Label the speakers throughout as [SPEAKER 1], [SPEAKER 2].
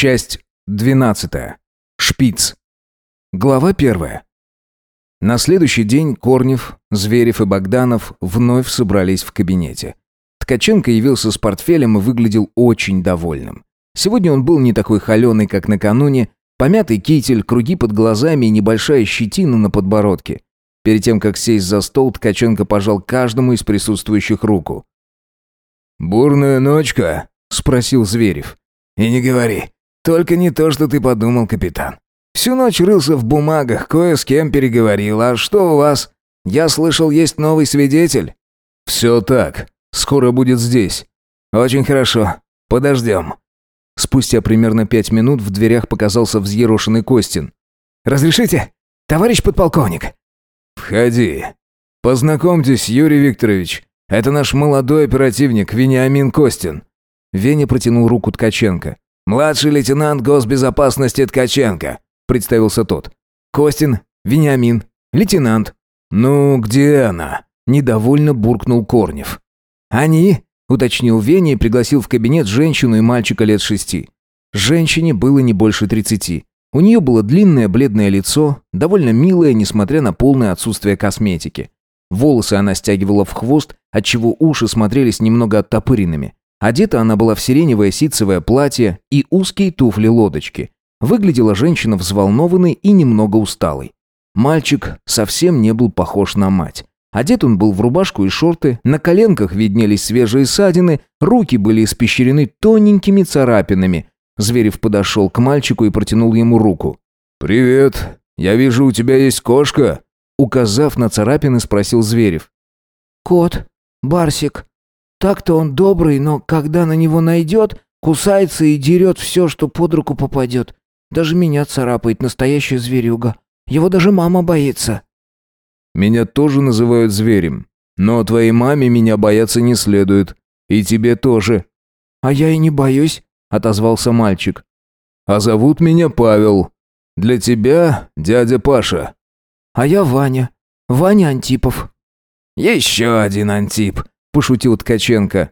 [SPEAKER 1] Часть 12. Шпиц. Глава 1. На следующий день Корнев, Зверев и Богданов вновь собрались в кабинете. Ткаченко явился с портфелем и выглядел очень довольным. Сегодня он был не такой холеный, как накануне, помятый китель, круги под глазами и небольшая щетина на подбородке. Перед тем, как сесть за стол, Ткаченко пожал каждому из присутствующих руку.
[SPEAKER 2] «Бурная ночка?»
[SPEAKER 1] – спросил Зверев.
[SPEAKER 2] «И не говори. Только не то, что ты подумал, капитан. Всю ночь рылся в бумагах, кое с кем переговорил. А что у вас? Я слышал, есть новый свидетель».
[SPEAKER 1] «Все так. Скоро будет здесь».
[SPEAKER 2] «Очень хорошо. Подождем».
[SPEAKER 1] Спустя примерно пять минут в дверях показался взъерошенный Костин.
[SPEAKER 3] «Разрешите, товарищ подполковник?»
[SPEAKER 2] «Входи. Познакомьтесь, Юрий Викторович. Это наш молодой оперативник Вениамин Костин».
[SPEAKER 1] Веня протянул руку Ткаченко.
[SPEAKER 2] «Младший лейтенант госбезопасности Ткаченко», — представился тот.
[SPEAKER 3] «Костин, Вениамин, лейтенант».
[SPEAKER 2] «Ну, где она?» — недовольно буркнул Корнев.
[SPEAKER 3] «Они?»
[SPEAKER 1] — уточнил Веня и пригласил в кабинет женщину и мальчика лет шести. Женщине было не больше тридцати. У нее было длинное бледное лицо, довольно милое, несмотря на полное отсутствие косметики. Волосы она стягивала в хвост, отчего уши смотрелись немного оттопыренными. Одета она была в сиреневое ситцевое платье и узкие туфли-лодочки. Выглядела женщина взволнованной и немного усталой. Мальчик совсем не был похож на мать. Одет он был в рубашку и шорты, на коленках виднелись свежие ссадины, руки были испещрены тоненькими царапинами. Зверев подошел к мальчику и протянул ему руку.
[SPEAKER 2] «Привет. Я вижу, у тебя есть кошка?»
[SPEAKER 1] Указав на царапины, спросил Зверев.
[SPEAKER 4] «Кот. Барсик. Так-то он добрый, но когда на него найдет, кусается и дерет все, что под руку попадет. Даже меня царапает настоящая зверюга. Его даже мама боится».
[SPEAKER 2] «Меня тоже называют зверем. Но твоей маме меня бояться не следует. И тебе тоже».
[SPEAKER 4] «А я и не боюсь», — отозвался мальчик.
[SPEAKER 2] «А зовут меня Павел. Для тебя дядя Паша».
[SPEAKER 4] «А я Ваня. Ваня Антипов».
[SPEAKER 3] «Еще один Антип», – пошутил Ткаченко.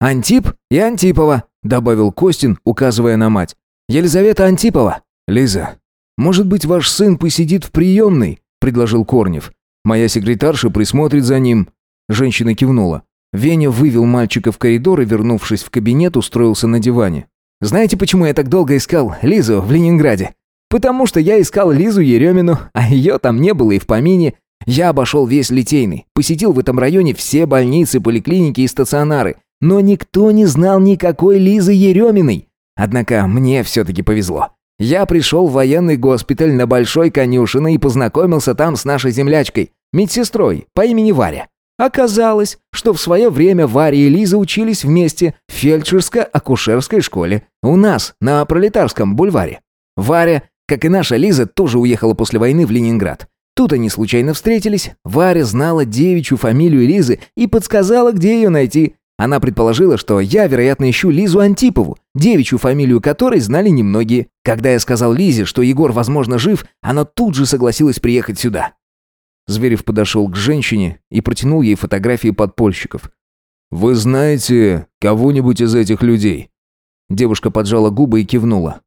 [SPEAKER 4] «Антип и Антипова», – добавил Костин, указывая на мать. «Елизавета Антипова».
[SPEAKER 1] «Лиза, может быть, ваш сын посидит в приемной?» – предложил Корнев. «Моя секретарша присмотрит за ним». Женщина кивнула. Веня вывел мальчика в коридор и, вернувшись в кабинет, устроился на диване.
[SPEAKER 4] «Знаете, почему я так долго искал Лизу в Ленинграде? Потому что я искал Лизу Еремину, а ее там не было и в помине. Я обошел весь Литейный, посетил в этом районе все больницы, поликлиники и стационары, но никто не знал никакой Лизы Ереминой. Однако мне все-таки повезло. Я пришел в военный госпиталь на Большой Конюшино и познакомился там с нашей землячкой, медсестрой по имени Варя. Оказалось, что в свое время Варя и Лиза учились вместе в фельдшерско-акушерской школе у нас на Пролетарском бульваре. Варя, как и наша Лиза, тоже уехала после войны в Ленинград. Тут они случайно встретились. Варя знала девичью фамилию Лизы и подсказала, где ее найти. Она предположила, что я, вероятно, ищу Лизу Антипову, девичью фамилию которой знали немногие. Когда я сказал Лизе, что Егор, возможно, жив, она тут же согласилась приехать сюда.
[SPEAKER 1] Зверев подошел к женщине и протянул ей фотографии подпольщиков.
[SPEAKER 2] «Вы знаете кого-нибудь из этих людей?»
[SPEAKER 1] Девушка поджала губы и кивнула.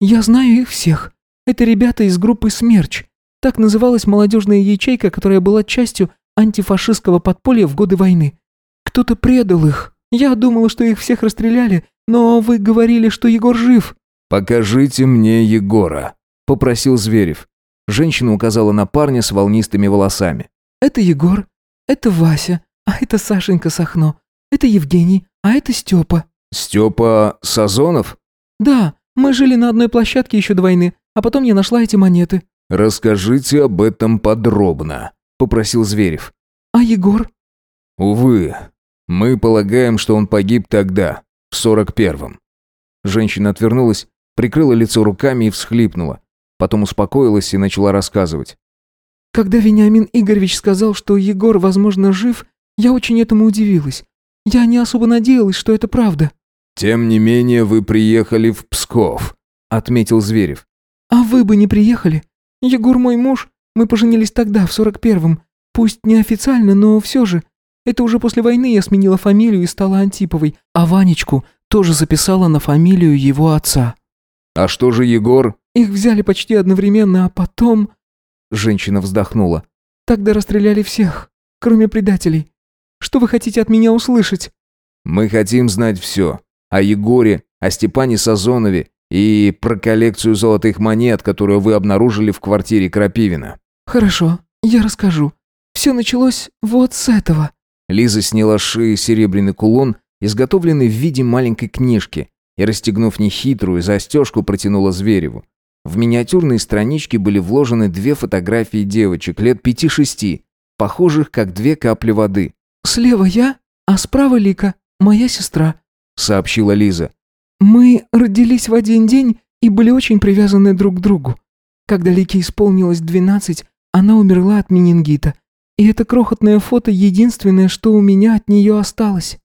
[SPEAKER 5] «Я знаю их всех. Это ребята из группы «Смерч». Так называлась молодежная ячейка, которая была частью антифашистского подполья в годы войны. Кто-то предал их. Я думала, что их всех расстреляли, но вы говорили, что Егор жив».
[SPEAKER 2] «Покажите мне Егора», — попросил Зверев.
[SPEAKER 1] Женщина указала на парня с волнистыми волосами.
[SPEAKER 5] «Это Егор, это Вася, а это Сашенька Сахно, это Евгений, а это Степа».
[SPEAKER 2] «Степа Сазонов?»
[SPEAKER 5] «Да, мы жили на одной площадке еще до войны, а потом я нашла эти монеты».
[SPEAKER 2] «Расскажите об этом подробно», — попросил Зверев.
[SPEAKER 5] «А Егор?»
[SPEAKER 2] «Увы, мы полагаем, что он погиб тогда, в сорок первом».
[SPEAKER 1] Женщина отвернулась, прикрыла лицо руками и всхлипнула. Потом успокоилась и начала рассказывать.
[SPEAKER 5] «Когда Вениамин Игоревич сказал, что Егор, возможно, жив, я очень этому удивилась. Я не особо надеялась, что это правда».
[SPEAKER 2] «Тем не менее, вы приехали в Псков», — отметил Зверев.
[SPEAKER 5] «А вы бы не приехали? Егор мой муж, мы поженились тогда, в сорок первом. Пусть неофициально, но все же. Это уже после войны я сменила фамилию и стала Антиповой, а Ванечку тоже записала на фамилию его отца».
[SPEAKER 2] А что же Егор?
[SPEAKER 5] Их взяли почти одновременно, а потом...»
[SPEAKER 1] Женщина вздохнула.
[SPEAKER 5] «Тогда расстреляли всех, кроме предателей. Что вы хотите от меня услышать?»
[SPEAKER 2] Мы хотим знать все. О Егоре, о Степане Сазонове и про коллекцию золотых монет, которую вы обнаружили в квартире Крапивина.
[SPEAKER 5] «Хорошо, я расскажу. Все началось вот с этого».
[SPEAKER 1] Лиза сняла с шеи серебряный кулон, изготовленный в виде маленькой книжки, и, расстегнув нехитрую застежку, протянула Звереву. В миниатюрные странички были вложены две фотографии девочек лет пяти-шести, похожих как две капли воды.
[SPEAKER 5] «Слева я, а справа Лика, моя сестра», —
[SPEAKER 1] сообщила Лиза.
[SPEAKER 5] «Мы родились в один день и были очень привязаны друг к другу. Когда Лике исполнилось двенадцать, она умерла от менингита. И это крохотное фото единственное, что у меня от нее осталось».